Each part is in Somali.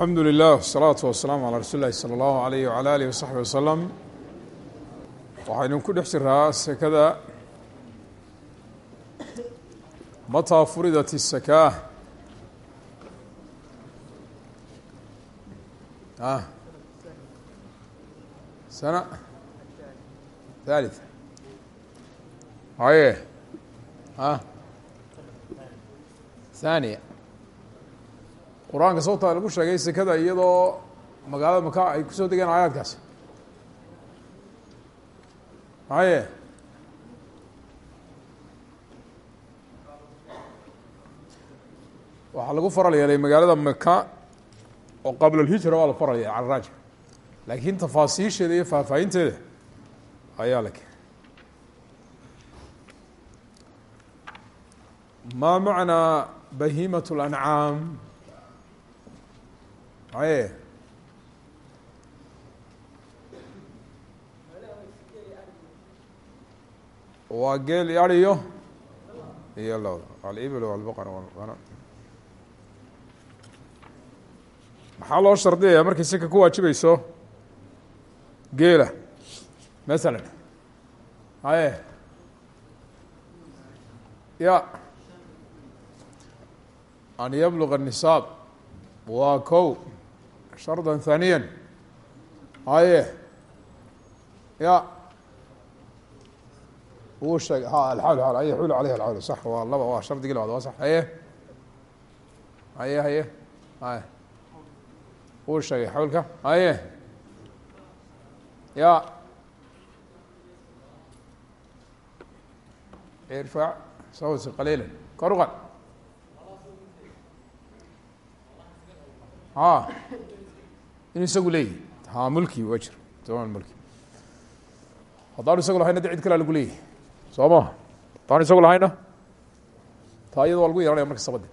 alxamdu lilah wasalaatu wasalaamu calaa rasuuli lahi sala allahu alayh wcala alihi wasaxbi wasalam waxaynu ku dhex jiraa sekada. Mataa furidat isakaah a sana? Halit haye. A thaniya qur'aanka sababtaa lagu sheegay sekada iyadoo magaalada maka ay ku soo degeen aayaadkaasi haye waxaa lagu faral yeelay magaalada maka oo qabla alhijra waa la faral yeelay cala raajix laakiin tafaasiisheeda iyo faahfaahinteeda ayaa la keenay. Ma macnaa اlancaam haye waa geel ariyo iyo lowda alibl walbaqar walqana maxaa loo shardiyaya markay sika ku waajibayso geela. Masalan. Haye ya. An yabluga الnisaab waa kow sharda ثaaniya haye ya. Uu sheeg ha alxawl al yaxul aleyh alxawl sax waa laba waa shardigii labaad waa sax haye haye haye haye uu sheegay xawlka haye ya. Irfac sawsi qaliila koruqan. A inuu isagu leeyahy mulki waa jir. Mulki haddaanu isagu lahayna de cid kalea lagu leeyahy soo ma isagu lahayna? Taa iyada waa lagu yeeranaya marka sabade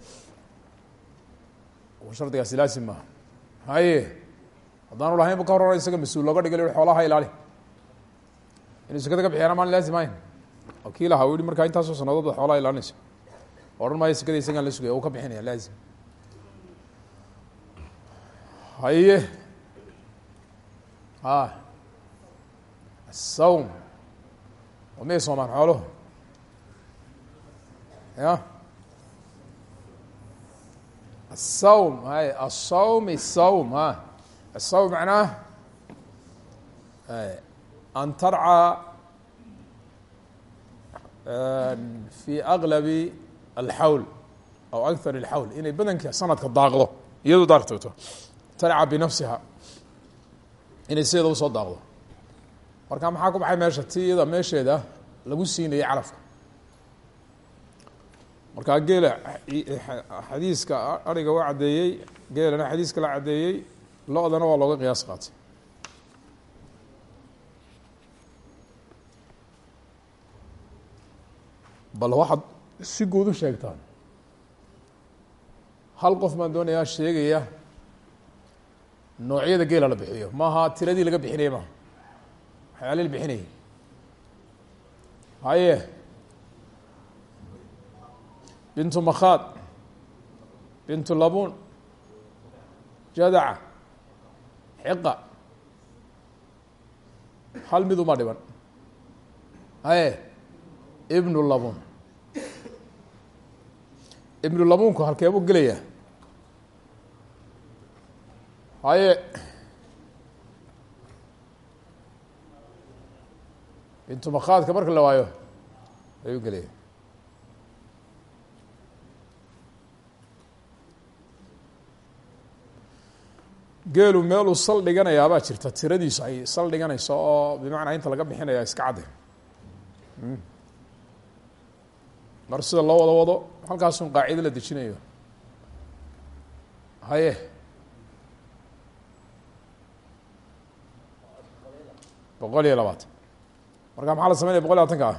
shardigaasi laasim haye haddaanu lahayn bu ka isaga mas'uul looga dhigay xoolaha ilaali. Inuu sekada ka bixiyana maan laazim ahayn oo kii lahaa u yihi markaa sanadood xoolaha ilaalinaysa odhan maayo sekada isagaan la sugaya ka bixinaya laazim haye asawm waa miyay soomaan xooluhu ya. Asawm haye asawm isawm a asawm macnaa an tarcى fi aglabi alxawl aw akthar اlxawl inay badanka sanadka daaqdo iyado daartagto tarca binafsiha inay sideeda u soo daaqdo. Marka maxaa ku baxay meesha? Ti iyada meesheeda lagu siinayay calafka. Markaa geela xadiiska ariga waa caddeeyey geelana xadiiska la caddeeyey lo-dana waa looga qiyaas qaatay. Bal waxaad si guud u sheegtaan. Hal qof baan doonayaa sheegaya noocyada geela la bixiyo. Maaha tiradii laga bixinayay maaha. Waxyaali la bixinayay haye bintu makhaad. Bintu labuun. Jadaca. Xiqa. Hal mid uma dhiban. Haye ibnu labuun. Ibnu labuunku halkeebuu gelayaa haye. Bintu makhaadka marka la waayo ayuu gelaya geelu meeluu sal dhiganayaabaa jirta tiradiisu ay sal dhiganayso oo bimacnaa inta laga bixinaya iska cadde. Mar sida loo wado wado halkaasun qaacido la dejinayo. Haye boqol iyo labaatan marka maxaa la sameynaya boqol iyo labatanka ah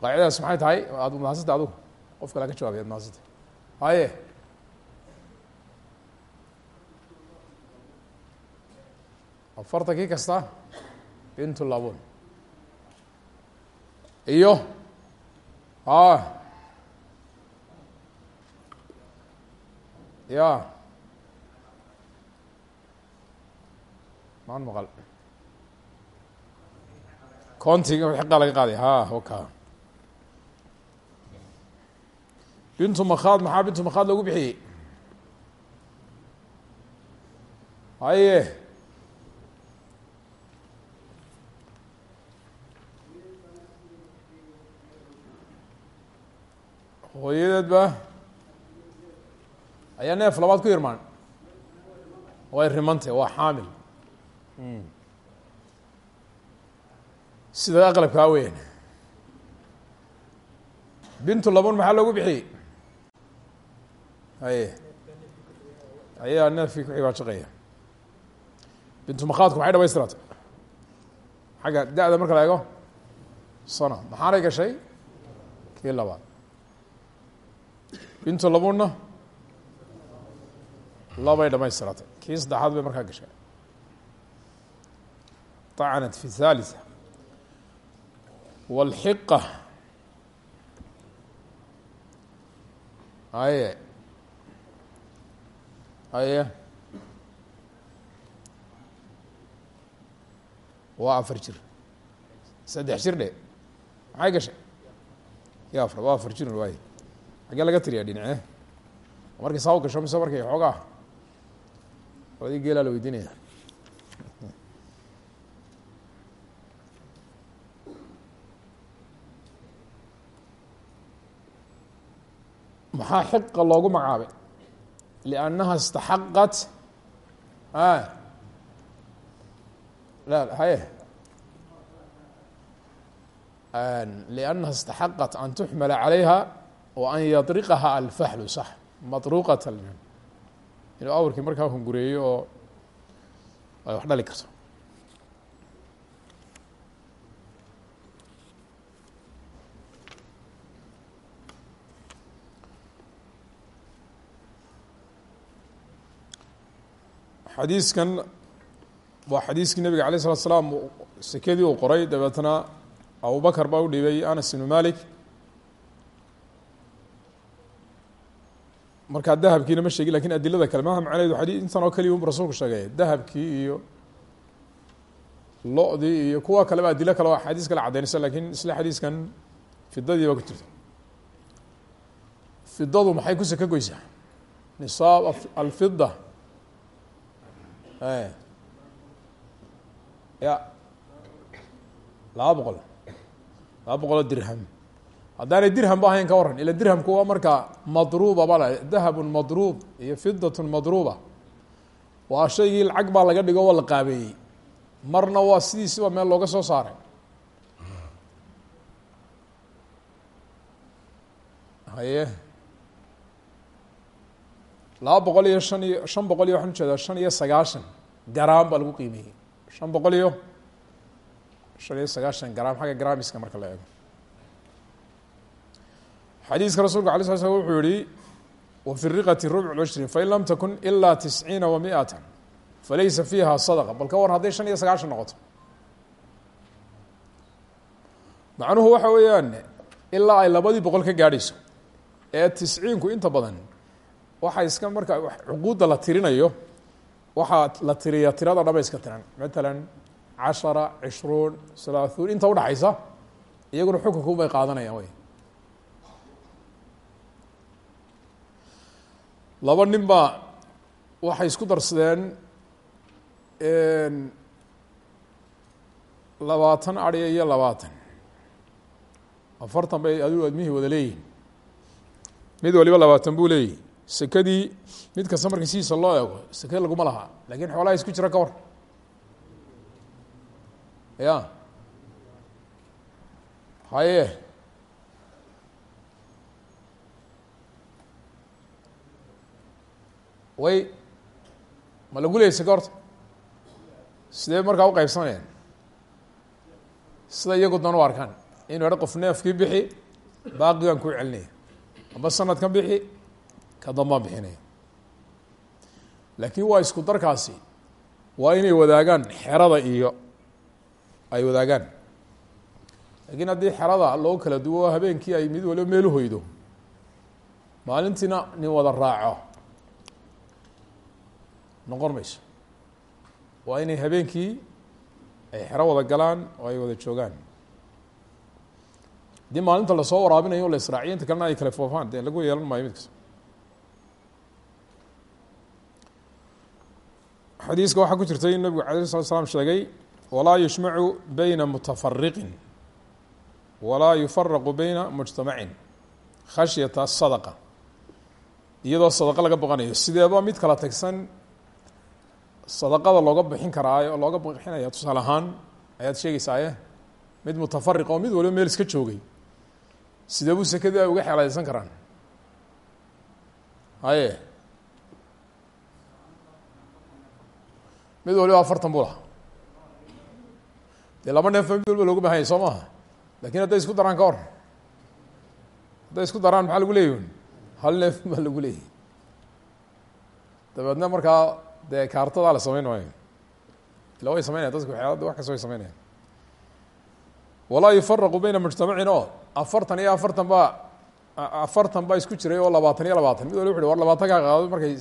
qaacidadaas maxay tahay? Ad mahasanta adugu. Qof kale ka jawaabay ad mahasanta haye afartankii kasta bintu labun iyo? A ya maan maqal? Kontiga xiqaa laga qaaday ha oka bintu makhaad maxaa bintu makhaad lagu bixiyey? Haye. Hooyadeed ba. Ayaa neef labaad ku irmaan way rimantay waa xaamil sida aqlabkaa weyn bintu labun maxaa loogu bixiyey haye ayaa neefkii ku xigaa shaqeeya bintu makhaadku maxay dhamaystirata xagga da-da marka la eego sana maxaanay gashay kii labaad bintu labunna labay dhamaystiratay kii saddexaad bay markaa gashay طacanat fi الثالثة والحقة. aye aye waa afar jir saddex jir dhe maxay gashay ya afra waa afar jir waay xaggee laga tiriyaa dhinacee markay saa u gasho mise markay xoogaa adi geelaa maxaa xiqa loogu magacaabay liannaha istaxaqat haye liannaha istaxaqat an tuxmala calayha wa an yadriqaha alfaxlu sax madruqat inuu awrkii markaa hungureeyo oo ay wax dhali karto xadiiskan waa xadiiskii nabiga alay slat slaam sekadii uu qoray. Dabeetna abubakar baa u dhibay anas ibnu malik. Markaa dahabkiina ma sheegin laakiin adilada kale maaha macnaheedu adi intan oo keliya un rasulku sheegay. Dahabkii iyo lo-dii iyo kuwa kaleba adilo kale oo axaadiis kale caddeynaysa laakiin isla xadiiskan fidadii baa ku jirta fidadu maxay ku seka goysaa nisaab alfida ya laba boqol. Laba boqoloo dirham. Haddaanay dirham ba ahayn ka waran ila dirhamku waa markaa madruuba bala dahabun madruub iyo fidatun madruuba. Waa shaygii lacag baa laga dhigo waa la qaabeeyey. Marna waa sidiisiba meel looga soo saaray. Haye laba boqol iyo shan iyo shan boqol iyo waxaan u jeedaa shan iyo sagaashan garaam baa lagu qiimeeyey shan boqol iyo shan iyo sagaashan garaam xagga gramiska marka la eego xadiiska rasuulka alay sla slam wuxuu yihi wafi riqati rubc cshrin fain lam takun ilaa tisciina wa miata falaysa fiiha sadaqa bal ka war hadday shan iyo sagaashan noqoto macnuhu waxa weeyaan ilaa ay labadii boqol ka gaadhayso ee tisciinku inta badan waxa iska marka cuquudda la tirinayo waxaa la tiriya tirada dhamayska tiran. Matalan cashara cishruun halaaثuun inta udhaxaysa iyaguna xukunka ubay qaadanayaan wey laba nin baa waxay isku darsadeen labaatan adhiya iyo labaatan. Afartan bay adigu admihii wada leeyihiin mid waliba labaatan buu leeyihi sekadii mid kasta marka sidiisa loo eego seke laguma lahaa laakiin xoolaha isku jira ka war. Ya. Haye. Way ma lagu leeyay seke horta? Sidee markaa u qaybsanayaan sida iyagu dan u arkaan inu ha qof neefkii bixi baaqigaan kuu celinaya amba sanadkan bixi ka dambaan bixinaya laakiin waa isku darkaasi. Waa inay wadaagaan xerada iyo ay wadaagaan. Laakiin haddii xerada loo kala duwo habeenkii ay mid waliba meel uhoydo maalintiina nin wada raaco. Noqon mayso. Waa inay habeenkii ay xero wada galaan oo ay wada joogaan. Haddii maalinta la soo waraabinayo la israaciyo inta kalena ay kale foofaan. Dee lagu yeelan maayo mid kasta xadiiska waxaa ku jirtay in nabigu alayh slat slam sheegay walaa yushmacu beyna mutafariqin. Walaa yufaraqu beyna mujtamacin. Khashyata sadaqa. Iyadoo sadaqa laga boqanayo sideeba mid kala tagsan? Sadaqada looga bixin karaayo oo looga bixinaya tusaale ahaan ayaad sheegeysaaye mid mutafariq oo mid waliba meel iska joogay. Sidee buu sekadii ay uga xeelaysan karaan? Haye mid waliba afartan buu laha dee laba neef mid waliba looga bahanya soo maaha. Lakin hadday isku daraan ka hor. Isku daraan maxaa lagu leeyahi hal neef baa lagu leeyahy dabeedna markaa dee kaartadaa la samayn maayo ila way sameynaya dadku waxyaala wax kasta way sameynayaan walaa yufaraqu beyna mujtamacin afartan iyo afartan baa afartan baa isku jiray oo labaatan iyo labaatan. Mid wali wuxu war labaatan kaa qaado markay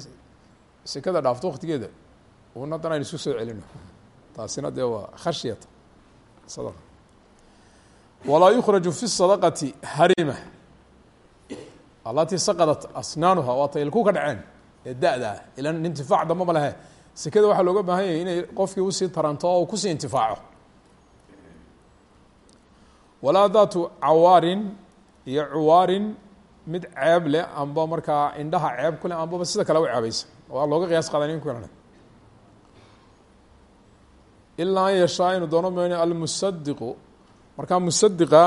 sekada dhaafto waktigeeda un haddana aynu isku soo celino. Taasina dee waa khashyata. Sadaqa walaa yukraju fi sadaqati harima. Allatii saqadat asnaanuha waa tay ilku ka dhaceen ee da-da ilan intifaac damba ma lehe sekada waxaa looga baahan yahay inay qofkii u sii taranto oo ku sii intifaaco. Walaa daatu cawaarin iyo cuwaarin mid ceeb leh amba markaa indhaha ceeb ku leh sida kale u ceebaysa. Waa looga qiyaas qaadan in kulan ilaa an yashaa inuu doono mayno almusadiqu markaa musadiqa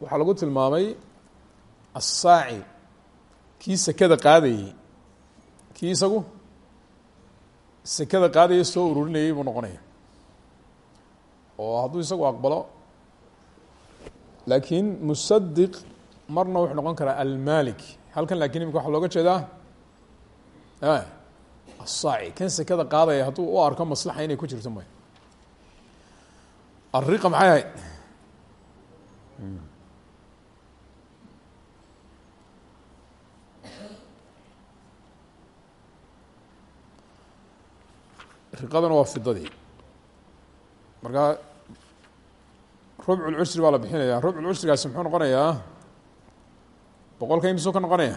waxaa lagu tilmaamay assaaci. Kii sekada qaadayey. Kii isagu sekada qaadaya soo ururinayay buu noqonaya. Oo hadduu isagu aqbalo laakiin musadiq marna wuxuu noqon karaa almalik halkan laakiin imika waxaa looga jeedaa asaaci kan sekada qaadaya hadduu u arko maslaxa inay ku jirto may ariqa maxay ahayd? Riqadana waa fidadii markaa rubcu lcushri baa la bixinaya rubcu lcushrigaasi muxuu noqonayaa? Boqolka imisuu ka noqonaya.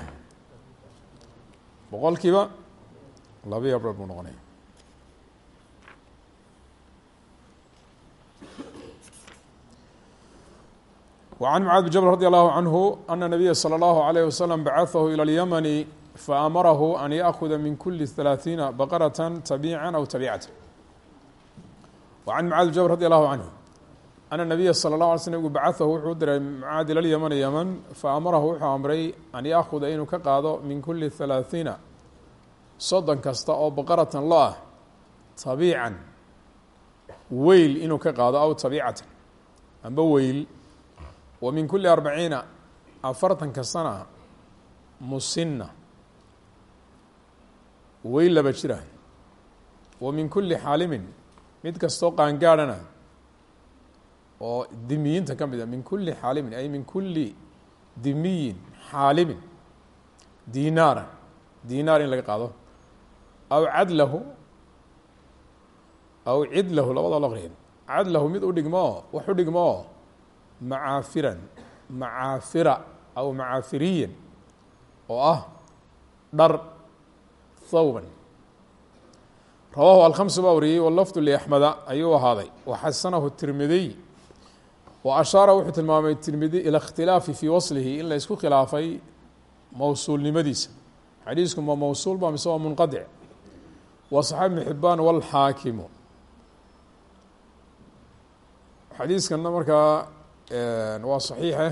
Boqolkiiba labiyo abrood buu noqonaya وعن معاذ بن جبل رضي الله عنه أن النبي صلى الله عليه وسلم بعثه إلى اليمن فأمره أن يأخذ من كل ثلاثين بقرة تبيعا أو تبيعة وعن معاذ بن جبل رضي الله عنه أن النبي صلى الله عليه وسلم بعثه wuxuu diray معاad ilى اليمن يمن فأمرhu wuxuu amray أن يأخذa inuu ka qaado min kuli ثaلaaثiiنa soddon kasta oo baqaratan lo ah tabiican weyl inuu ka qaado aw tabiicatan amba weyl wa min kuli arbaciina afartan kastana musina weyl laba jira. Wa min kuli xaalimin mid kastoo qaangaadhana oo dimiyiinta ka mid a min kuli xaalimin ay min kuli dimiyin xaalimin dinaaran dinaar in laga qaado aw cadlahu. Aw cidlahu labada lo aqriya cadlahu mid u dhigmoo wax u dhigmoo macaafiran. Macaafira aw macaafiriyan oo ah dhar thawban. Rawaahu alkhamsu baa wariyey walafdu liaxmeda ayuu ahaaday. Waxasanahu tirmidiy wa ashaara wuxuu tilmaamay tirmidi ila اkhtilaafi fii waslihi in la isku khilaafay mowsuulnimadiisa xadiisku ma mowsuul ba mise waa wa saxaab ibn xibaan walxaakimu xadiiskanna markaa waa saxiixe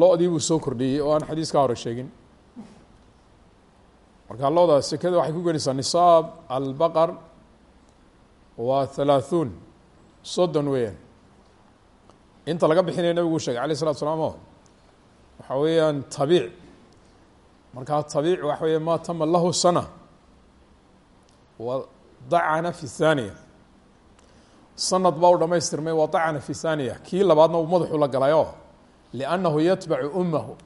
lo-dii buu soo kordhiyey oo aan xadiiskaa hore sheegin markaa lo-da sekada waxay ku geenaysaa nisaab albaqar waa halaaثuun soddon weeyaan inta laga bixinaya nabigu u sheegay alayه الsalatu slaam o waxaa weeyaan tabiic markaa tabiic waxa weya ma tama lahu sana wa dacana fi الثaaniya sanad baa u dhamaystirmay wa dacana fi الثaaniya kii labaadna uu madaxu la galayo liأnnahu yatbacu umahu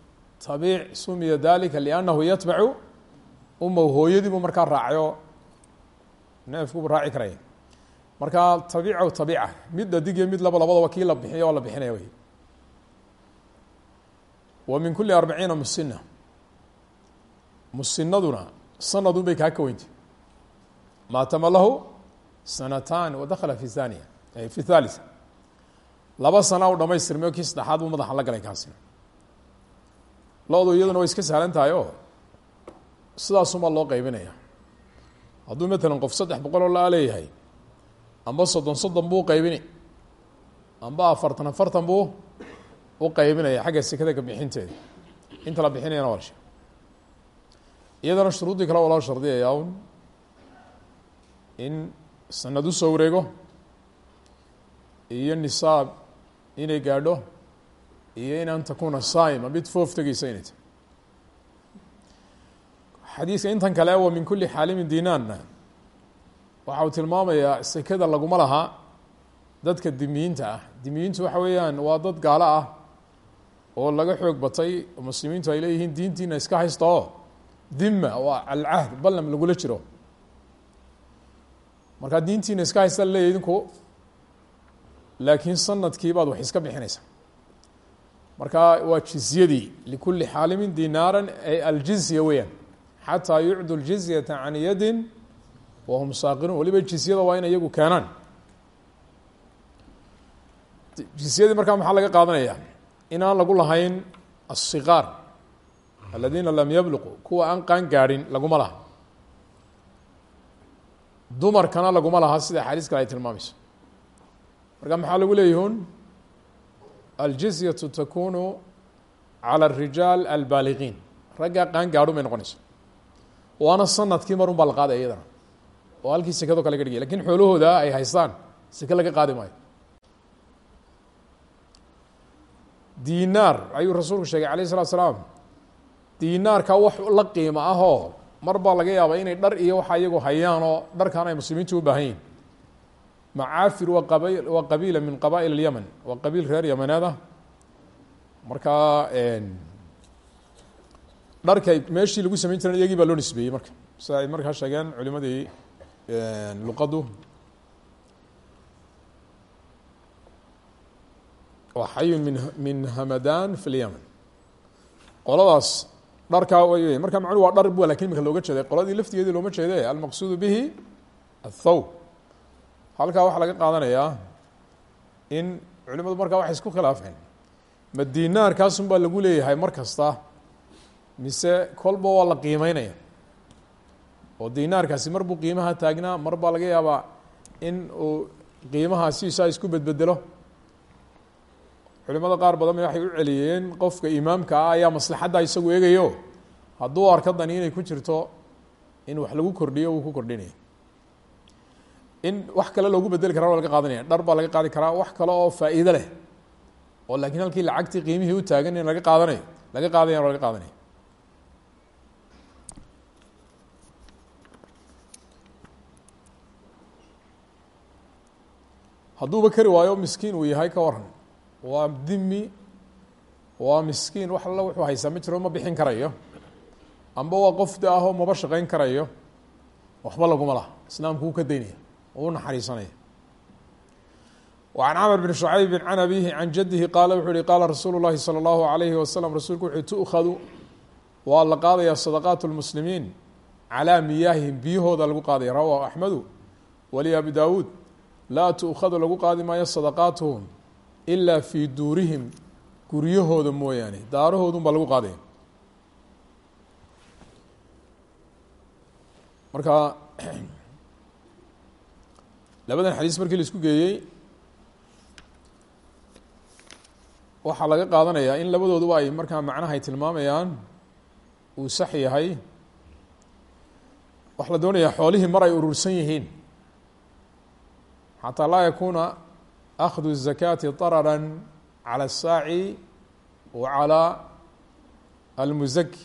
tabiic sumiya dalika liأnnahu yatbacu umahu hooyadii buu markaa raacayo neefkubu raaci karaya marka tabiica tabiica mid dhadig iyo mid laba labadaba kii la bixiya waa la bixinaya wey wa min kuli arbaciina musina musinaduna sanadun bay kaa ka weyntay maatama lahu sanatan wadakala fi thaniya fi thalitha. Laba sana u dhamaystirmayo kii saddexaad buu madaxa la galay kaasina. Lo-du iyaduna way iska sahlan tahay oo sidaasumaa loo qaybinaya. Hadduu matalan qof saddex boqol oo la leeyahay amba soddon soddon buu qaybini amba afartan afartan buu u qaybinaya xagga sekada ka bixinteeda. Inta la bixinayana waa la sheeg iyadana shuruuddii kale waa loo in sanad u soo wareego iyo nisaab inay gaadho iyo in an takuna saima mid foof tegeysa inay xadiiska intan kale wa min kuli xaalimin dinaanna waxa uu tilmaamayaa sekada laguma laha dadka dimiyiinta ah. Dimiyiintu waxa weeyaan waa dad gaalo ah oo laga xoog batay oo muslimiintu ay leeyihiin diintiina iska haysta oo dima waa alcahd ballam lagula jiro markaa diintiina iska haysta laleeyahy idinku laakiin sannadkii baad wax iska bixinaysa. Marka waa jizyadii likuli xaalimin dinaaran ay aljizya weeyaan. Xataa yucdu ljizyata can yadin wahum saaqiruun waliba jizyada waa in iyagu keenaan. Jizyadii markaa maxaa laga qaadanaya? Inaan lagu lahayn asikaar aladiina lam yabluqu kuwa aan qaan gaadhin laguma laha dumarkana laguma laha sida axaadiis kale ay tilmaamayso marka maxaa lagu leeyihun aljizyatu takunu calى الrijaal albaaligiin raggaa qaan gaadhun bay noqonaysa waana sanadkii marun baa la qaadaya iyadana oo halkii sekado kale ka dhigay lakin xoolahooda ay haystaan seke laga qaadi maayo dinaar ayuu rasuulku sheegay alayه الsلatu slaam dinaarka wax la qiimo ahoo mar baa laga yaaba inay dhar iyo waxa iyagu hayaan oo dharkan ay muslimiintu u baahan yihiin macaafir waa qaba waa qabiila min qaba'il اlyaman waa qabiil reer yamaneeda markaa dharkay meeshii lagu samayn jiran iyagii baa loo nisbeeyey marka. Sida ay markaa sheegeen culimadii luqaddu. Waa xayun min min hamadan fi lyaman qoladaas dharkaa way marka macnuhu waa dhar laakiin imika looga jeeday. Qoladii laftigeedii looma jeede almaqsuudu bihi athawb halkaa waxaa laga qaadanayaa in culimadu markaa waxay isku khilaafeen. Ma dinaarkaasun baa lagu leeyahay mar kasta mise kolba waa la qiimeynaya. Oo dinaarkaasi mar buu qiimaha taagnaa mar baa laga yaabaa in uu qiimaha sidiisaa isku bedbedelo culimada qaar badan ba waxay u celiyeen qofka imaamka ah ayaa maslaxadda isagu eegayo. Hadduu arka dani inay ku jirto in wax lagu kordhiyo wuu ku kordhinaya in wax kale loogu bedeli karaa waa laga qaadanaya. Dhar baa laga qaadi karaa wax kale oo faa'iido leh. Oo laakiin halkii lacagtii qiimihii u taagan in laga qaadanayo laga qaadaya waa laga qaadanaya hadduuba kari waayo miskiin uu yahay ka waran waa dimi waa miskiin wax alla wuxuu haysaa ma jiro ma bixin karayo amba waa qof da ahoo maba shaqeyn karayo waxba laguma laha islaamku uu ka daynaya oo u naxariisanaya وعن cمر بن شhعyب عن أbيه عن جده qال wuxuu hi qاla rasuul الlahi slى الlaهu عalيه وsلم rasuulku wuxuu tu'khadu waa la qaadaya صدقاaت الmuslimiin calىa miyaahihim biyahooda lagu qaadaya rawah أحmedu wali abi dawuud laa tu'khadu lagu qaadi maayo صadaqaatuhum إila fii duurihim guryahooda mooyaane daarahoodun baa lagu qaadaya marka labadan xadiis markii la isku geeyey waxaa laga qaadanayaa in labadooduba ay markaa macnaha ay tilmaamayaan uu sax yahay waxaa la doonayaa xoolihii mar ay urursan yihiin xataa laa yakuuna akhdu الzakaati darara calى الsaaci wa calى almusaki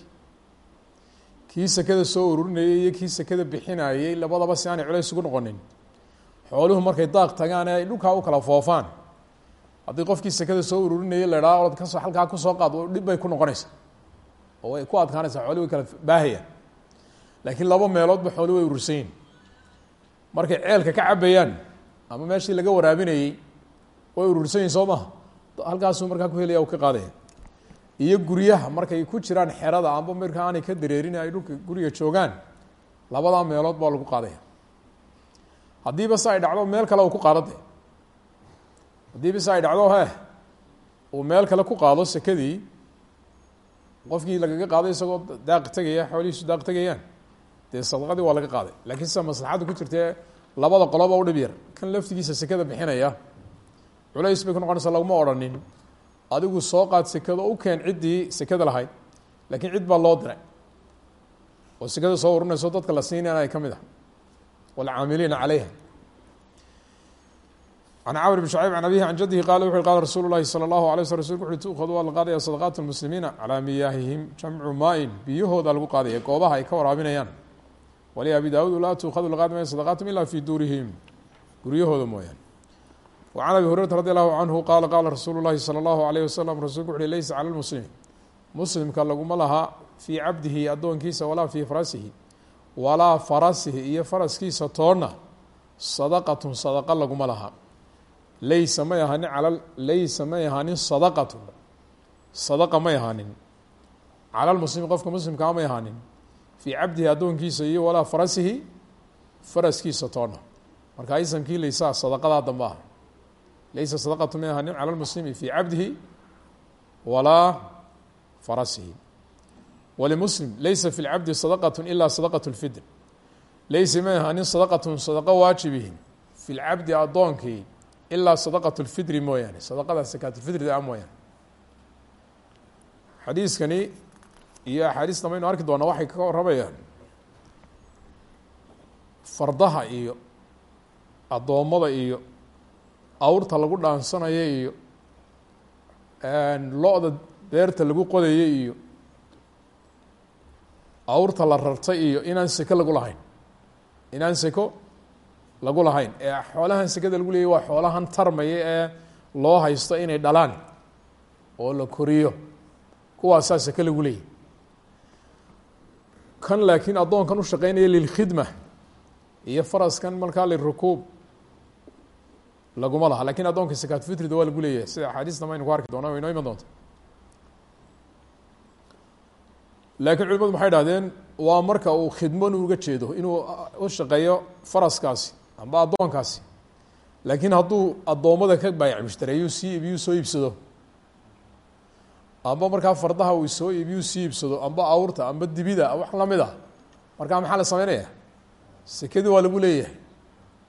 kii sekada soo ururinayey iyo kii sekada bixinayey labadaba si aanay culays ugu noqonin xooluhu markay daaq tagaan ee ay dhulkaa u kala foofaan haddii qofkii sekada soo ururinayay la idhaha od kasoo halkaa kusoo qaad dhib bay ku noqonaysaa oo way ku adkaanaysaa xooli way kala baahayaan laakiin laba meeloodba xooli way urursan yihin markay ceelka ka cabayaan ama meeshii laga waraabinayey way urursan yihiin soo halkaasuu markaa ku helaya u ka qaadaya. Iyo guryaha markay ku jiraan xerada amba marka aanay ka dareerin ay dhulka guriga joogaan labadaa meelood baa lagu qaadaya. Haddiiba se ay dhacdo meel kale ku qaado de haddiiba se ay dhacdo he uu meel kale ku qaado sekadii qofkii lagaga qaaday isagoo daaq tegaya xoolihiisu daaq tegayaan dee sadaqadii waa laga qaaday. Laakiin sida maslaxadda ku jirtee labada qoloba u dhib yar. Kan laftigiisa sekada bixinaya culays bay ku noqonaysaa laguma odhanin. Adigu soo qaad sekada u keen ciddii sekada lahayd laakiin cid baa loo diray. Oo sekada soo ururinayso dadka la siinayana ay ka mid ah. Waalcaamiliina calayha. Can camr bn shacayb can abihi can jadihi qala wuxu qala rasuulu lahi salى اllahu alay sl rasulku wuxu tuukhadu waa la qaadaya sadaqaat lmuslimiina calaa miyaahihim jamcu maain. Biyahooda lagu qaadaya goobaha ay ka waraabinayaan. Wali abi daawuud laa tuukhadu laqaadi maya sadaqaatum ila fi duurihim. Guryahooda mooyaane وعن أبي هuريرة رضي الله عنه qال qاla رasuuل الlahi slى الlaه عليه وsلم rasulku وu laysa calى الmسلم mslimka laguma laha fii cabdihi adoonkiisa walaa fii farasihi walaa farasihi iyo faraskiisa toona sadaqaة sadaqة laguma laha laysa may ahaanin al laysa may ahaanin sadaqaة sadaqa may ahaanin calى lmuslimi qofka muslimkaa may ahaanin fii cabdihi adoonkiisa iyo walaa farasihi faraskiisa toona marka isamkii laysaa sadaqadaa dambe ah laysa sadaqatu may ahaanin calى lmuslimi fii cabdihi walaa farasihi walimuslim laysa fi lcabdi sadaqat ila sadaqat lfidr laysa may ahaanin sadaqatun sadaqo waajibihi fi lcabdi addoonkii ilaa sadaqat lfidri mooyaane sadaqada sakaatulfidrida a mooyaane xadiiskani iyo axaadiista maynu arki doonaa waxay ka waramayaan fardaha iyo addoommada iyo awrta lagu dhaansanayo iyo lo-da beerta lagu qodayo iyo awrta la rartay iyo inaan seko lagu lahayn. Inaan seko lagu lahayn. Ee xoolahan sekada lagu leeyay waa xoolahan tarmaya ee loo haysto inay dhalaan oo la koriyo. Kuwaasaa seke lagu leeyay kan laakiin addoonkan u shaqeynaya lilkhidma iyo faraskan markaa lirukuub laguma laha. Lakin addoonka sakaat fitrida waa lagu leeyahay. Sida axaadiista maynu ku arki doona inoo iman doonta. Laakiin culimadu maxay dhahdeen waa marka uu khidmon uga jeedo inuu u shaqeeyo faraskaasi amba addoonkaasi. Laakiin hadduu addoommada ka baayac mushtareeyuu sii iibiyuu soo iibsado. Amba markaa fardaha uu soo iibiyuu sii iibsado. Amba awrta amba dibida wax la mid a markaa maxaa la sameynaya? Sekadii waa lagu leeyahay.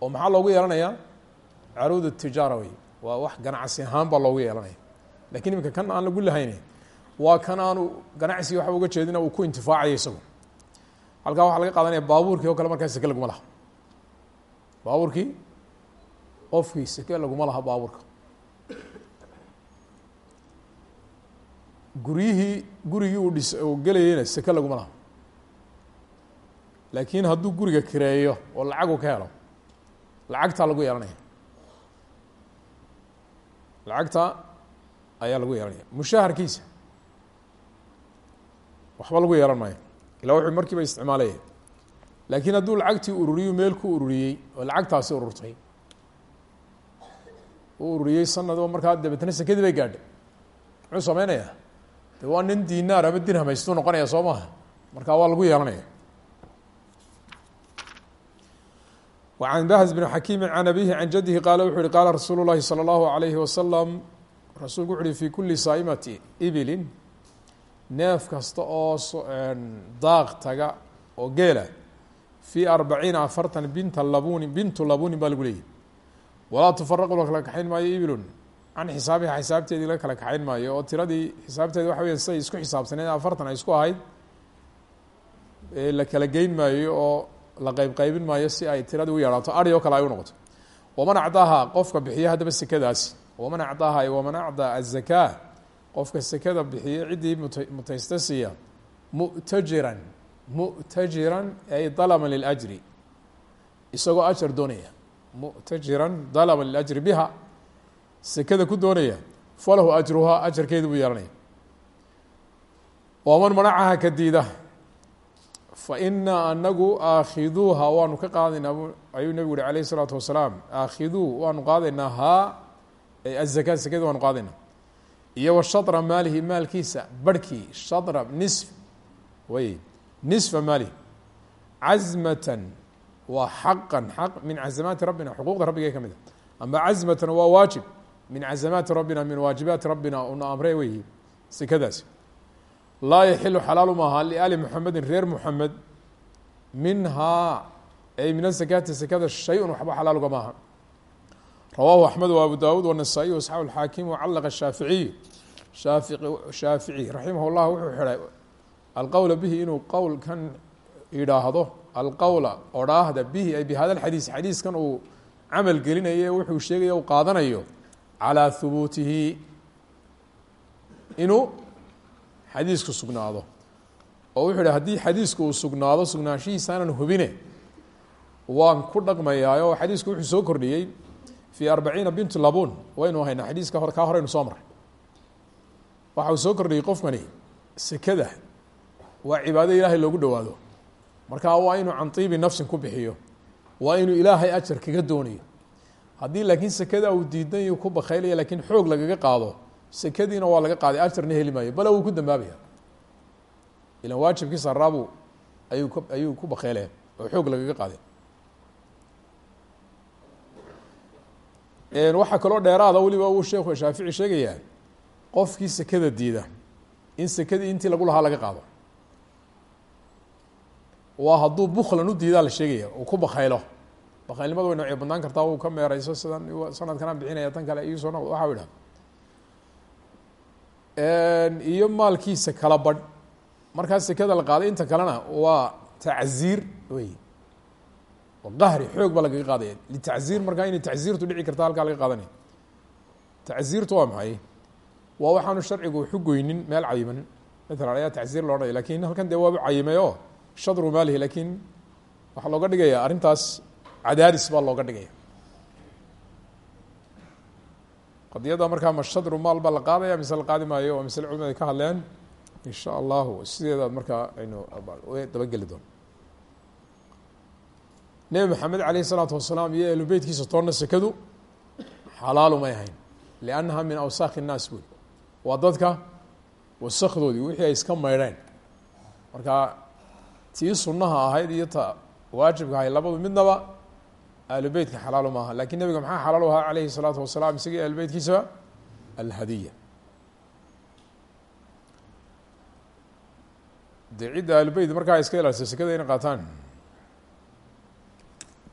Oo maxaa loogu yeelanayaa caruud tijaara wey waa wax ganacsi ahaan baa loogu yeelanaya laakiin iminka kan aan lagu lahayne waa kan aanu ganacsiga waxba uga jeedina uu ku intifaacayo isagu. Halkaa waxaa laga qaadanaya baabuurkii oo kale markaa seke laguma laha. Baabuurkii qofkii seke laguma laha baabuurka. Guryihii gurigii uu dhis uu gelayeyna seke laguma laha. Laakiin hadduu guriga kireeyo oo lacagu ka helo lacagtaa lagu yeelanaya lacagta ayaa lagu yeelanaya mushaharkiisa. Waxba lagu yeelan maayo. Ila wuxuu markiiba isticmaalaya laakiin hadduu lacagtii ururiyu meel ku ururiyey oo lacagtaasi ururtay u ururiyey sanadoo markaa dabeetna sekadii bay gaadhay. Muxuu sameynayaa de waa nin dinaar ama dirham haystuu noqonaya soo maha markaa waa lagu yeelanaya وعن بhز بن حكيم عن أبيه عن جده qال وxu uhi qاla رasuuل الlahi صلى الله عليه وسلم rasuulku wuxu uhi في kuli saa'مةi iبili neef kasta oo daaq taga oo geela في أربaعيiن aفartan binta labuni bintu labunin ba lagu leeyahy walaa تفرq la kala kaxayn maayo ibilun can xisaabiha xisaabteedii la kala kaxayn maayo oo tiradii xisaabteedi waxa weya siday isku xisaabsaneed afartan ay isku ahayd la kala geyn maayo oo la qeyb qeybin maayo si ay tiradii u yeehaato ari oo kale ay u noqoto waman acdaaha qofka bixiya haddaba sekadaasi waman acdaaha waman acdaa azakaa qofka sekada bixiya ciddii mut mutaysta siiya mutajiran mutajiran ay dalama liljri isagoo ajar doonaya mutajiran dalama liljri biha. Sekada ku doonaya falahu ajruhaa ajarkeedi buu yeelanaya. Waman manacaha ka diida fa inaa anagu aakhiduuha waanu ka qaadaynaa ayuu nebigu yihi alayh الsalaatu wasalaam aakhiduu waanu qaadaynaa haa azakaa sekada waanu qaadaynaa iyo wa shatra maalihi maalkiisa barhkii shatra nisf way nisfa maalihi cazmatan waa xaqan xaq min cazamaati rabbina xuquuqda rabbigee ka mid a ama cazmatan waa waajib min cazamaati rabbina min waajibaati rabbina una amre weyi sekadaasi laa yaxilu xalaalu maaha liali muxamedin reer muxamed minhaa ay min asakaati sekada shay-un waxba xalaaluga maaha. Rawaahu axmed w abu dawuud wanasaa-iy wasxaabu alxaakim wacalaqa shaaficiy shaafi shaafici raximah llah wuxuu xidhay alqowla bihi inuu qowlkan yidhaahdo alqowla odhaahda bihi ay bihada alxadiis xadiiskan uu camal gelinayo wuxuu sheegaya u qaadanayo calaa hubuutihi inuu xadiisku sugnaado. Oo wuxuu yihi haddii xadiisku uu sugnaado sugnaanshihiisaanan hubine. Waan ku dhaqmayaa oo xadiisku wuxuu soo kordhiyey fii arbaciina bintu labun waynu haynaa xadiiska hor kaa horeynu soo maray waxa uu soo kordhiyey qofkani sekada waa cibaado ilaahay loogu dhowaado. Markaa waa inuu can tiibi nafsin ku bixiyo waa inuu ilaahay ajar kaga doonayo haddii laakiin sekada uu diidan iyo ku bakaylaya lakiin xoog lagaga qaado sekadiina waa laga qaaday ajarna heli maayo bale wuu ku dambaabaya. Ilan waajibkii saraabu ayuu k ayuu ku bakeylaya oo xoog lagaga qaaday. Waxaa kaloo dheeraada weliba uu sheekhu shaafici sheegayaa qofkii sekada diida in sekadii intii lagu lahaa laga qaado. Waa hadduu buklan u diidaa la sheegaya uu ku bakaylo bakaylnimadu way noocyo badnaan kartaa uu ka meereyso sidan sanadkanaan bixinaya tan kale iisoo noqd waxa idhaha iyo maalkiisa kala badh. Markaa sekada la qaaday inta kalena waa tacziir wey. Qahri xoog baa lagaga qaadaya. Litacziir markaa inay tacziirtu dhici karta halkaa laga qaadanaya. Tacziirtu waa maxay? Waa waxaanu sharcigu waxu goynin meel cayiman matalan ayaa tacziir loo dhaya laakiin halkan dee waaba cayimay oo shadru maalihi laakiin waxaa looga dhigaya arrintaas cadaadis baa looga dhigaya qadiyada markaa ma shadru maal baa la qaadaya mise la qaadi maayo oo masle culimad ka hadleen in sha allahu sideedaad markaa aynu dabageli doono nebi maxamed aleyh isalaatu wasalaam iyo ehlu toona toonna sekadu xalaalumay ahayn liannaha min awsaakhi innaas wey waa dadka wasakdoodii wixii ay iska maydheen. Marka tii sunnaha ahayd iyo ta waajibka ahayd labadu midnaba ahlu beytka xalaalu maaha. Lakin nebiga maxaa xalaal u ahaa alayhi الsalaatu wasalaam isagii ahlu beytkiisaba alhadiya. Dee cidda ahlu beyt markaa iska ilaalisa sekada inay qaataan.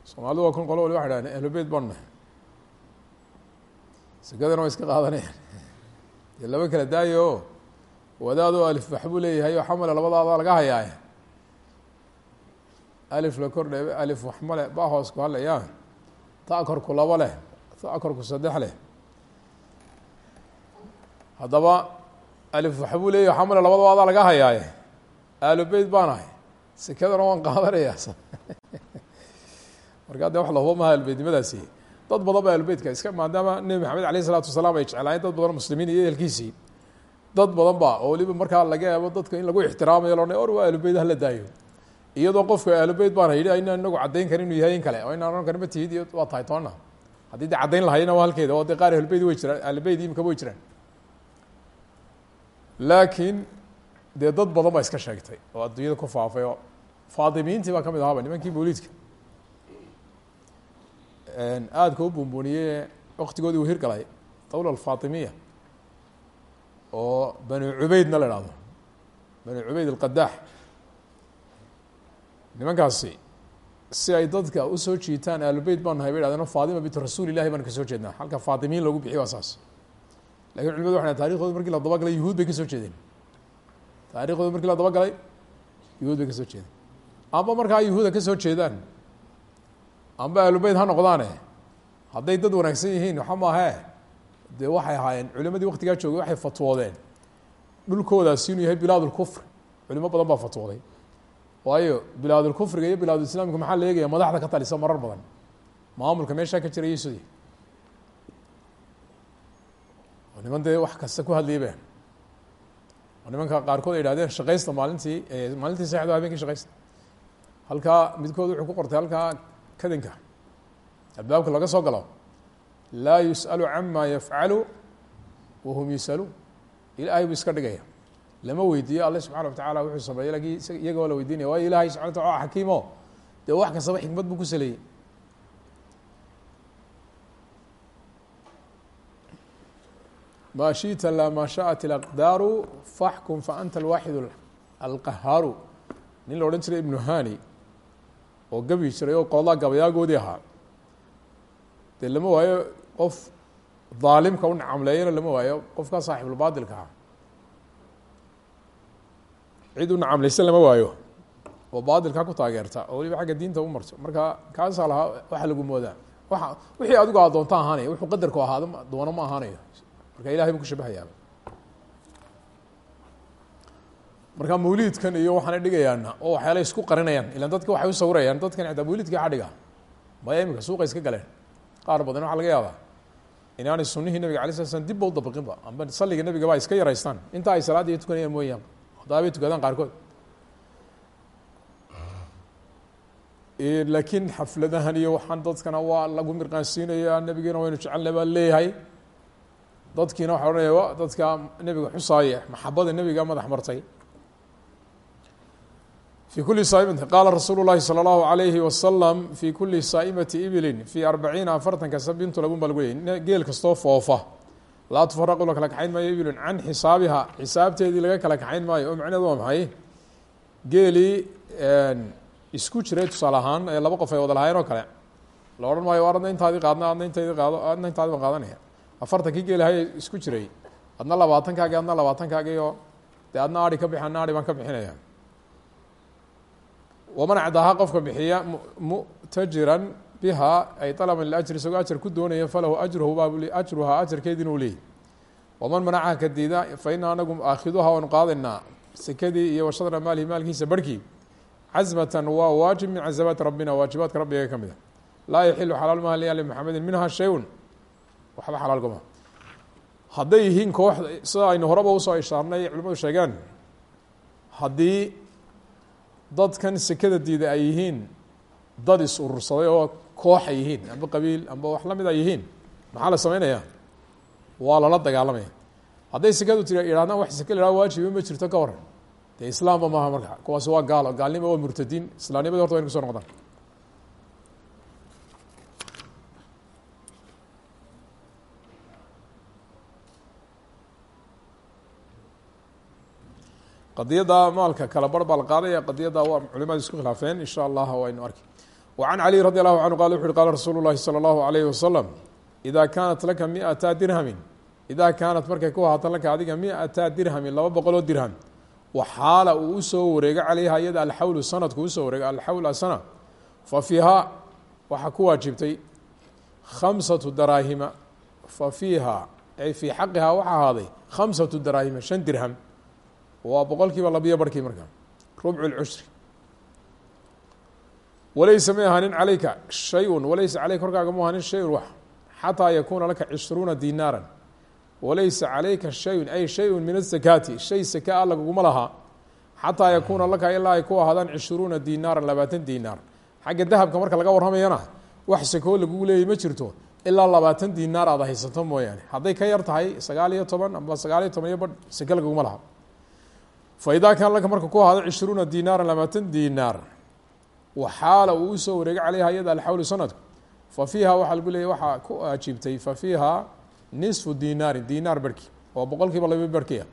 Soomaalida waa kun qolo wali waxa dhahan ahlu beyt baan nahay sekadana waa iska qaadanayaan dee laba kala daayo. O wadaadoo alif wax buu leeyahay oo xamale labadaada laga hayaay alif la kordhe alif wax male ba hoosku halaya ta korku labo leh ta korku saddex leh. Haddaba alif wax buu xamale labadaada laga hayaaye. Ahlu beyt baan ahay. Sekadana waan qaadanayaa. Markaa de wax lahuba maha ahlubeytnimadaasi dad badan ba iska maadaama nebi maxamed alayh isalaatu wasalaam ay jeclaayeen dad badan muslimiin iyo ehelkiisii. Dad badan ba oo waliba markaa laga eebo dadka in lagu ixtiraamayo loo or waa ahlubeyt hala daayo iyadoo qofka ahlubeyt baan yidhi aynaan inagu caddayn karin inuu yahay in kale. Oo inaan ohan karin ma tihid iyo waa tahay toona. Haddii de caddayn lahayna waa halkeeda oo de qaar ahlubeyt way jiraan ahlubeyt imikaba way jiraan. Laakiin dee dad badan baa iska sheegtay oo adduunyada ku faafay oo faatimiyiintii baa ka mid ahaaba nimankii booliidka aadka u buunbuuniyey waktigoodii uu hirgalay dawla alfaatimiya oo banu cubeydna la ihahdo banu cubeyd alqadaax nimankaasi si ay dadka u soo jiitaan ahlubeyt baan nahay bay hahdeen faatima bint rasuuli ilahi baan ka soo jeednaa. Halka faatimiyin loogu bixiy waa saas laakiin culimadu waxay tarikhdooda markii la dabagalay yuhuud bay ka soo jeedeen. Taariikhdooda markii la dabagalay yuhuud bay ka soo jeedeen. Amba markaa yuhuuda ka soo jeedaan amba ahlubeyt ha noqdaane hadday dad wanaagsan yihiin waxa maahee dee waxay ahaayeen culimadii waktigaa joogay waxay fatwoodeen. Dhulkoodaasi inuu yahay bilaad lkufr culimo badan baa fatwooday waayo bilaadulkufriga iyo bilaadulislaamka maxaa la eegaya? Madaxda ka talisa marar badan. Maamulka meeshaa ka jira yesudi oo niman dee wax kasta ku hadlayba oo nimanka qaarkood ay ihahdeen shaqaysta maalintii maalintii saxdo habeenkii shaqaysta. Halkaa midkood wuxuu ku qortay halkaa kadinka. Albaabka laga soo galo laa yus'alu cama yafcalu wahum yus'aluun. Ilaahay buu iska dhigaya lama weydiiyo alle subxana watacaala wuxuu sameeyey lakiin iyagoo la weydiinaya waayo ilahay subxana wataala waa ah xakiimo dee wax kastaba xikmad buu ku saleeyey. Ma shiita la ma shaءat اlaqdaaru faxkum faanta alwaaxid alqahaaru nin la odhan jiray ibnu hani oo gabi jiray oo qoodaa gabayaagoodii ahaa. Dee lama waayo qof daalimka u ncamleeyana lama waayo qofkaa saaxibulbaadilka ah cid u nacamlaysan lama waayo. Oo baadilkaa ku taageerta oo waliba xagga diinta u marto. Marka kaasaa lahaa waxa lagu moodaa. Waa wixii adigu aad doonto ahaanaya wuxuu qadarku ahaado doono ma ahaanayo. Marka ilahay buu ku shabahayaa. Marka mawliidkan iyo waxaanay dhigayaana oo waxyaala isku qarinayaan ilan dadka waxay u sawirayaan dadkan xitaa mawliidka xadhiga maya imika suuqa iska galeen. Qaar badan waxaa laga yaabaa inaanay sunihii nabiga alay sla slam dibba u dabiqinba amba salliga nabiga ba iska yaraystaan. Inta ay salaadda tukanayaan mooyaan hadaabay tukadaan qaarkood. Laakiin xafladahan iyo waxaan dadkana waa lagu mirqaansiinayaa nebigiina waynu jecelna baa leeyahay. Dadkiina waxa odhanaya dadka nebiga xusaaya maxabada nebiga madax martay. Fi kuli saa'imati qaala rasuulu llahi salى اllahu alayhi wasalam fi kuli saa'imati ibilin fi arbaciina afartanka sabintu lagun ba lagu leeyay geel kastoo foofa laa tufaraqu la kala kaxayn maayo ibilun can xisaabiha. Xisaabteedii laga kala kaxayn maayo oo macneedu waa maxay? Geelii isku jiray tusaale ahaan ee laba qof ay wada lahaayeen oo kale. La odhan maayo adna intaadii qaadna adna intaydii qaado adna intaadi baan qaadanaya afartankii geelahay isku jiray. Adna labaatankaagi adna labaatankaagi oo dee adna ari ka bixi adna ari baan ka bixinaya. Waman acdaaha qofka bixiya mutajiran biha ay alaban liajri isagoo ajar ku doonaya falahu ajruhu baa ajruhaa ajarkeediina u leeyay waman manacaha ka diida fa ina anagu aakhiduha waanu qaadaynaa sekadii iyo washadra maalihi maalkiisa barhkii cazmatan waa waajib min cazabaati rabbina waajibaadka rabbiga ka mida. Laa yaxilu xalaal maha li ali maxamedin minha shay-un. Waxba xalaal kuma hadday yihiin kooxda sida aynu horeba u soo ishaarnay culimadu sheegeen haddii dadkan sekada diida ay yihiin dad is urursaday oo koox ay yihiin amba qabiil amba wax la mid ay yihiin maxaa la sameynaya? Waa lala dagaalamaya. Hadday sekadu tiri idhahdaan wax seke la ihahdo waajibi ma jirto ka waran dee islaamba maaha marka kuwaasi waa gaalo gaalnimo waa murtadiin islaamnimadi horta wayna kuso noqdaan. Qadiyadda maalka kala bar baa la qaadaya qadiyadda waa culimadu isku khilaafeen insha allah waynu arki cali radi allahu canhu qala wuxu uhi qala rasuulu llahi salى allahu alayhi wasalam ida kaanat laka miata dirhamin idaa kaanat markay ku ahaatan laka adiga miata dirhamin laba boqol oo dirham waxaala uu u soo wareego calayha iyada alxawlu sanadku u soo wareego alxawl asana fa fiiha waxaa ku waajibtay khamsatu daraahima fa fiiha ay fii xaqihaa waxaa ahaaday khamsatu daraahima shan dirham waa boqol kiiba labiyo barhkii markaa rubcu lcushri walaysa may ahaanin calayka shay-un walaysa caleyka korkaaga mu ahaanin shay-un wax xataa yakuuna laka cishruuna dinaaran. Walaysa calayka shayun ay shayun min asakaati shay saka a laguguma lahaa xataa yakuuna laka ilaa ay ku ahaadaan cishruuna dinaaran labaatan dinaar. Xagga dahabka marka laga warramayana wax sakoo lagugu leeyay ma jirto ilaa labaatan dinaar aad haysato mooyaane. Hadday ka yar tahay sagaal iyo toban amba sagaal iyo toban iyo badh sake laguguma laha. Fa idaa waxaala uu u soo wareegay caleyha iyada alxawlu sanadku fa fiiha waxaa lagu leeyay waxaa ku ajiibtay fa fiiha nisfu dinaarin dinaar barhki oo boqol kiiba laba barhkiya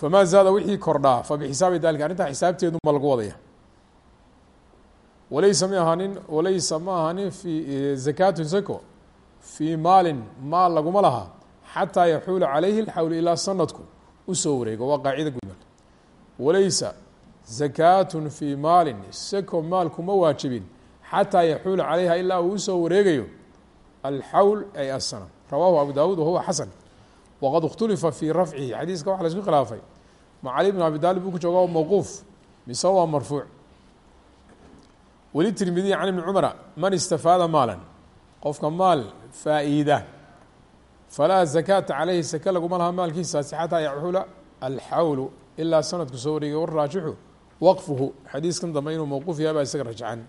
famaa zaada wixii kordhaa fa bixisaabi dalika arrintaa xisaabteedunba lagu wadaya. Walaysa ma ahaanin walaysa ma ahaanin fi zakaatu zako fii maalin maal laguma laha xataa yaxuula calayhi lxawl ilaa sanadku u soo wareego waa qaacida guud marka walaysa zakaatun fii maalin. Sako maal kuma waajibin. Xataa yaxuula calayha ilaa uu u soo wareegayo. Alxawl ay asana. Rawahu abu dawud wahuwa xasan. Waqad اkhtulifa fii rafcihi. Xadiiska waxa la isku khilaafay. Ma cali bn abi talib buu ku jooga mawquuf. Mise waa marfuuc. Weli tirmidiy can ibni cumara man istafaada maalan? Qofka maal faa-iida. Falaa zakaata caleyhi sake laguma laha maalkiisaasi xataa yaxula alxawlu ilaa sanadku soo wareegay waraajixu waqfuhu xadiiskan dambe inuu mawquuf yahay baa isaga rajcan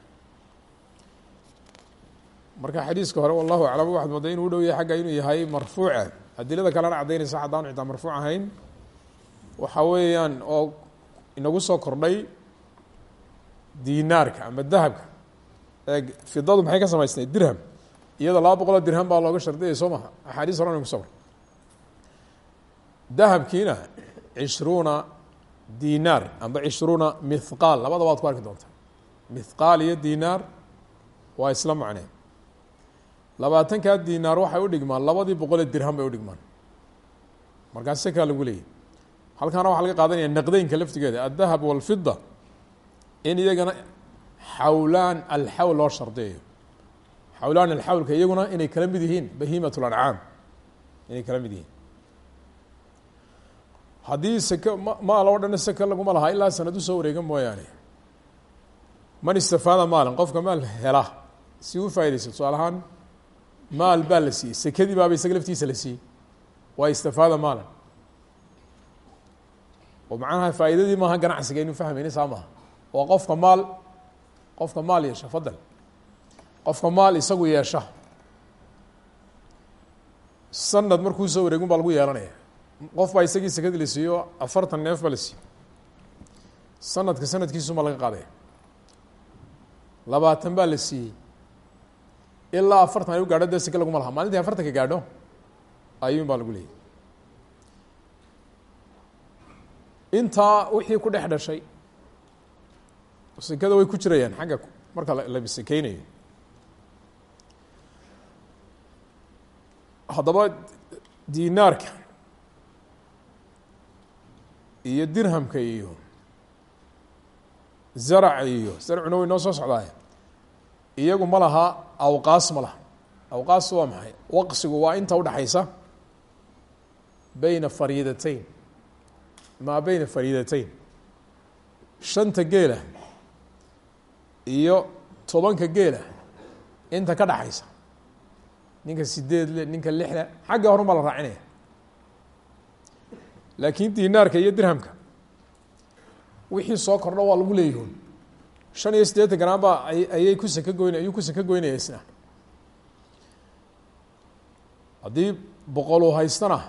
marka xadiiska hore wallahu aclam waxaad mooday inuu dhow yahay xagga inuu yahay marfuuca. Adilada kalena caddaynaysa haddaanu xitaa marfuuc ahayn. Waxa weeyaan oo inagu soo kordhay dinaarka ama dahabka. Ee fidadu maxay ka samaysnay? Dirham. Iyada laba boqoloo dirham baa looga shardiyay soo maha. Axaadiis horan ay kuso dahabkiina cishruuna dinaar amba cishruuna mithqaal labada waad ku arki doontaa mithqaal iyo dinaar waa isla macnee labaatankaa dinaar waxay u dhigmaan labadii boqolee dirham bay u dhigmaan markaas se kaa lagu leeyahy halkaana waxaa laga qaadanaya naqdeynka laftigeeda aلdahab wاlfida in iyagana xawlaan alxawl loo shardiyayo xawlaan alxawlka iyaguna inay kala mid yihiin bahiimat اlancaam inay kala mid yihiin haddii seke maal oo dhan seke laguma lahaa ilaa sanad u soo wareega mooyaane. Man istafaada maalan qofka maal hela si u faa'idaysa tusaale maal baa la siiyey sekadii baaba isaga laftiisa la siiyey waa istifaada maalan. Oo macnaha faa'iidadii maaha ganacsiga aynu fahmayna saa maaha. Qofka maal qofka maal yeesha fadal. Qofka maal isagu yeesha. Sanad markuu soo wareegun baa lagu yeelanaya qof baa isagii sekadii la siiyo afartan neef baa la siiyey. Sanadka sanadkiisumaa laga qaadaya labaatan baa la siiyey. Ilaa afartan ay u gaadho dee seke laguma laha. Maalintii afartanka gaadho ayuun baa lagu leeyay. Intaa wixii ku dhex dhashay sekada way ku jirayaan xagga marka la sekeynayo haddaba dinaarka iyo dirhamka iyo zaraca iyo zarcuna way noo soo socdaay iyagu ma laha awqaas ma laha. Awqaas waa maxay? Waqsigu waa inta udhaxaysa beyna fariidatayn. Maa beyna fariidatayn. Shanta geela iyo tobanka geela inta ka dhaxaysa. Ninka sideed le ninka lix le xagga horun baa la raacinaya laakiin dinaarka iyo dirhamka wixii soo kordho waa lagu leeyihun shan iyo siddeetan gram baa ayay ku saka goyn ayuu ku saka goynaya isna haddii boqol uu haystana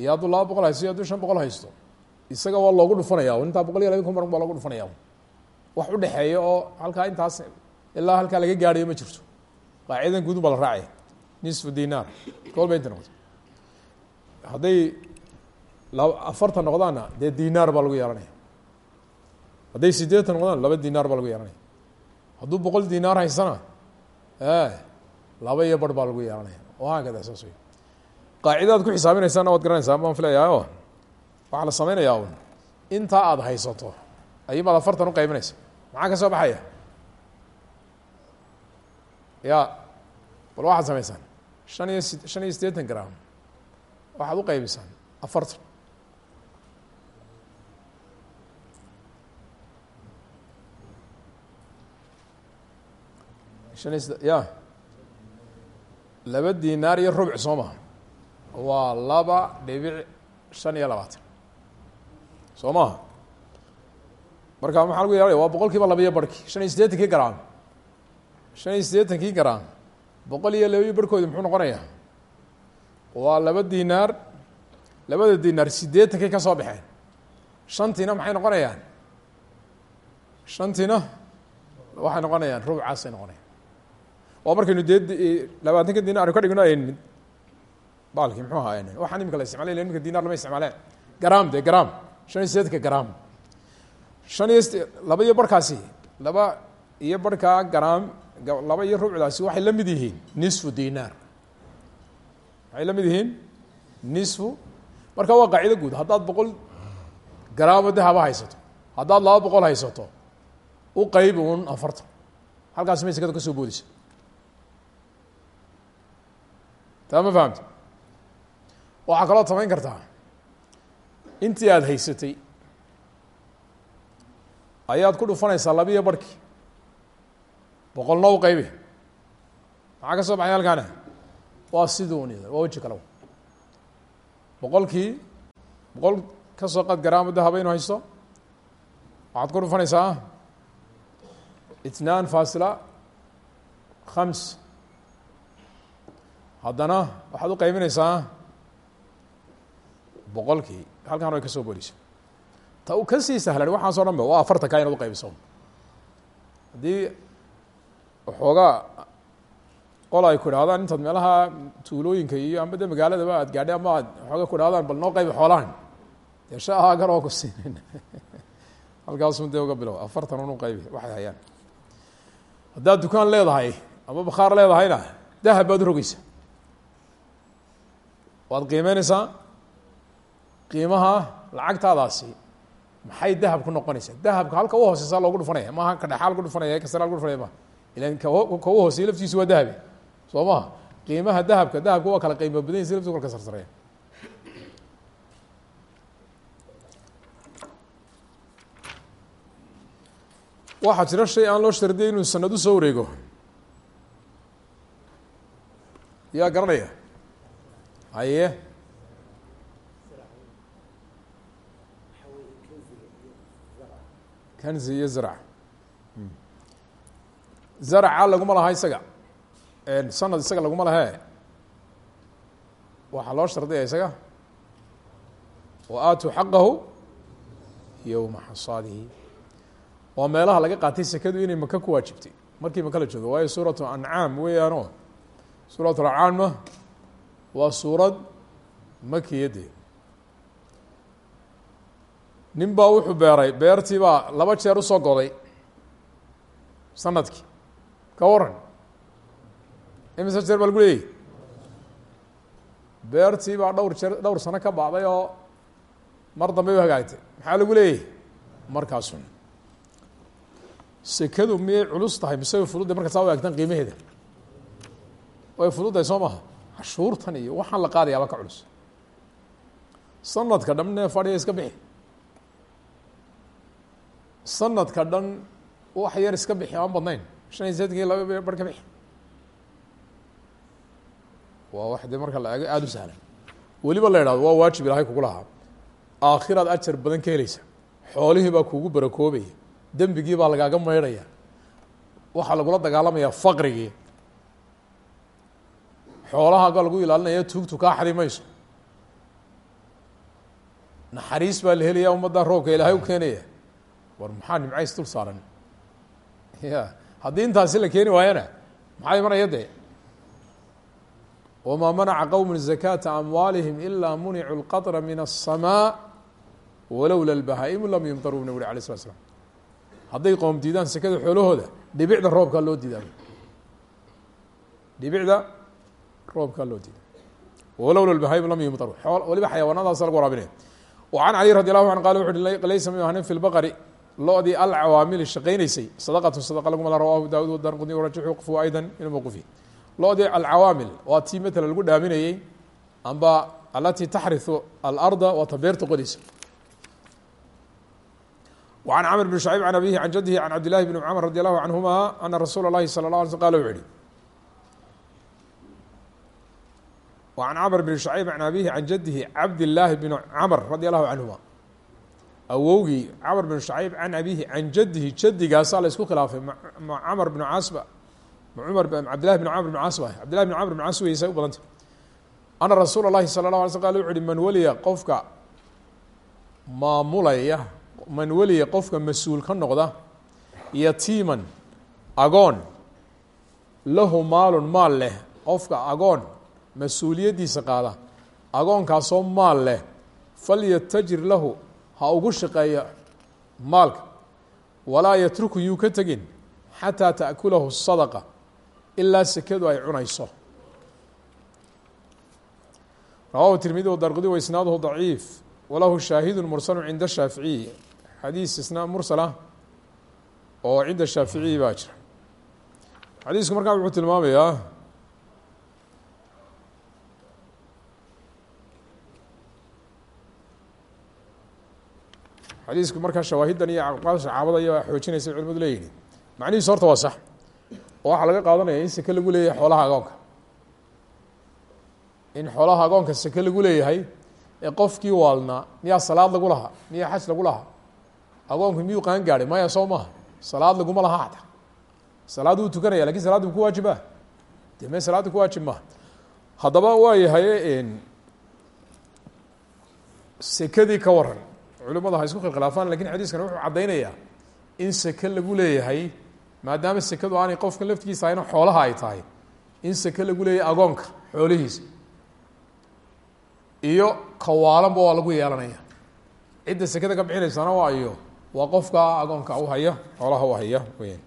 iyo hadduu laba boqol haysto iyo hadduu shan boqol haysto isaga waa loogu dhufanaya intaa boqol iyo labin kun marun baa loogu dhufanaya wax u dhexeeya oo halkaa intaas ilaa halkaa laga gaadhayo ma jirto. Qaacidan guudun baa la raacaya nisfu dinaar. Kolba inta noqoto hadday afartan noqdaanna dee dinaar baa lagu yeelanaya. Hadday sideetan noqdaan laba dinaar baa lagu yeelanaya. Hadduu boqol dinaar haysana laba iyo bar baa lagu yeelanaya. Oo haakada saas wey qaacidadaad ku xisaabinaysaana waad garanaysaa baan filayaa o waxaa la sameynayaa un intaa aada haysato ayumaad afartan u qaybinaysa. Maxaa ka soo baxaya? Ya bal waxaad samaysaan. Shan iyo si shan iyo siddeetan gram waxaad u qaybisaan afartan shan ya laba dinaar iyo rubc soo maha waa laba dhibic shan iyo labaatan. Soo maha marka maxaa lagu yeelanaya waa boqol kiiba laba iyo barhki shan iyo siddeetankii gram shan iyo siddeetankii gram boqol iyo laba iyo barhkoodi muxuu noqonayaa waa laba dinaar labada dinaar siddeetankii ka soo baxeen. Shantiina maxay noqonayaan? Shantiina waxay noqonayaan rubcaasay noqonayaan. Waa markaynu dee labaatanka dinaar ka dhigno n baalkii muxuu ahaa waxaan imika la isticmalay ila imika dinar lama isticmaaleen. Gram de gram shan iyo siddeetanka gram shan iyo laba iyo barhkaasi laba iyo barhkaa gram laba iyo rubcdaasi waxay la mid yihiin nisfu dinaar waxay la mid yihiin nisfu. Marka waa qaacido guud haddaad boqol garaamo dahaba haysato haddaad laba boqol haysato u qayb un afartan. Halkaas may sekada ka soo boodeysa taa ma fahamta waxaa kaloo samayn kartaa intii aada haysatay ayaad ku dhufanaysaa labiiyo barhkii boqolna u qaybi. Maxaa ka soo baxay halkaana waa sidii un waa weji kale. Boqolkii boqol ka soo qaad garaamo dahaba inu haysto waxaad ku dhufanaysaa itnaan faasila khams. Haddana waxaad u qaybinaysaa boqolkii halkan way ka soo boodeysa ta u ka sii sahlan waxaas o dhan ba waa afartan ka inaad uqaybiso haddii waxoogaa qol ay ku idhahdaan intaad meelaha tuulooyinka iyo amba de magaaladaba aad gaadhay ama aad waxooga ku idhahdaan bal noo qaybi xoolahan dee shaagan oo ku siinin. Halkaasun dee uga bilow afartan un u qaybi waxay hayaan. Haddaad dukaan leedahay ama bakhaar leedahayna dahab baad urogeysa waad qiimeyneysaa qiimaha lacagtaadaasi. Maxay dahab ku noqonaysaa? Dahabka halka u hooseysa loogu dhufanaya. Maaha ka dhexaa lagu dhufanaya kasara lagu dhufanaya maha ilan ka ka u laftiisu waa dahabi soo maha qiimaha dahabka dahabka waa kala qiimo badan yasi laftisu kalka sarsareya waxaa jira shay aan loo shardiyay inuu sanad u soo wareego. Yaa garanaya? Haye. Kanzi iyo zarc zarca laguma laha isaga sanad isaga laguma lahe. Waxaa loo shardiyaya isaga? Wa aatuu xaqahu yowma xasaadihi. Waa meelaha laga qaatay sekadu inay maka ku waajibtay. Markii maka la joogo waayo suuratu ancaam weeyaano. Suuratu ancaamma waa suurad makiyade nin baa wuxuu beeray beertii baa laba jeer u soo goday sannadkii. Ka waran imise jeer baa lagu beertii baa dhowr jeer dhowr sano ka bacday oo mar dambe u hagaagtay. Maxaa lagu leeyahy markaasun sekadu miyay culus tahay? Mise way fududday marka saa u eegtan qiimaheeda? Way fududdahay soo maha cashuurtan iyo waxaan la qaadayaaba ka culus. Sanadka dhan nee fadhiya iska bixi. Sanadka dhan wax yar iska bixi aan badnayn. Shan iyo sedenkii laba bar ka bixi waa wax dee marka la eego aada u sahlan. Weliba la idhahdo waa waajib ilaahay kugu lahaa. Aakhiraad ajar badan ka helaysa. Xoolihii baa kugu barakoobaya dembigii baa lagaaga maydhaya. Waxaa lagula dagaalamaya faqrigii. Xoolahaaga lagu ilaalinaya tuugtu kaa xadi mayso naxariis baa la helaya ummadda roobka ilaahay u keenaya. War maxaa nimcays dul saaran? Ya haddii intaasi la keeni waayana maxaa imanaya dee wmaa manaca qowm zakaata amwaalihim ilaa municu lqadra min aلsamaa walowla lbahaa'imu lam yumtaruu nabgu ala slat slam hadday qoom diidaan sekada xoolahooda dhibicda roobkaa loo diidaa dhibicda roobkaa loo diida walowla lbahaa'imu lam yumtaru waliba xayawaanadaasa lagu waraabinaya wacan cali radi allahu an qala wuxu uhi laysa min ahnin fi lbaqari lo-dii alcawaamili shaqaynaysay sadaqatu sadaqa laguma la rawahu daawud wadarqudni warajaxuu qfu ayda mawqufi lo-dii alcawaamil waa tii matala lagu dhaaminayey amba alatii taxriثu alarda waa ta beerta qodaysa وعن cمر بن شhعيب عن أبيه عن jده عن عبد لله بن cمر رضي الله عنهما أن رsuuل الlahi صلى الله علي sل qال وxu uhi وعن cمر بن شhعيب عن أبيه عن jده عبد اللahi بن cمر رضي الله عنهما awowgii cمر بن شhعيب عن أبيه عن jadihi jadigaasaa la isku khilaafay cمر بن caas mr عبد لله بن cمر بن caas ba عبد لله بن cمر بن caas wey say u badanta أنa رasuul الlahi صلى الله علي sل qال وxu uhi man weliya qofka maamulaya man weliya qofka mas-uul ka noqda yatiiman agoon lahu maalun maal leh qofka agoon mas-uuliyaddiisa qaada agoonkaasoo maal leh falyatajir lahu ha ugu shaqeeya maalka walaa yatruku yuu ka tegin xataa ta'kulahu sadaqa ilaa sekadu ay cunayso. Rawahu tirmidi darqudi wa isnaaduhu daciif walahu shaahidu mursalu cinda shaaficiyi xadiis isna mursala oo cinda shaaficiyi baa jira. Xadiisku markaa wuxuu tilmaamayaa xadiisku markaa shawaahidan iyo aqwaasha caabada iyo xoojinaysa culimadu leeyihi macnihiisu horta waa sax oo waxaa laga qaadanaya in seke lagu leeyahay xoolaha agoonka. In xoolaha agoonka seke lagu leeyahay ee qofkii waalnaa miyaa salaad lagu lahaa miyaa xaj lagu lahaa agoonku miyuu qaan gaadhay? Maya soo maha salaad laguma laha hata salaad wuu tukanaya laakiin salaadda ku waajiba dee me ku waajib maha haddaba waa yahay sekadii ka waran. Culimadu ha isku khilkhilaafaan laakiin xadiiskani wuxuu caddaynayaa in seke lagu leeyahay maadaama sekadu aanay qofka laftigiisa ahayna xoolaha ay tahay. In seke lagu leeyahay agoonka xoolihiisa. Iyo kawaalanba waa lagu yeelanaya. Cidda sekada ka bixinaysana waa iyo waa qofka agoonka u haya xoolaha u haya weyan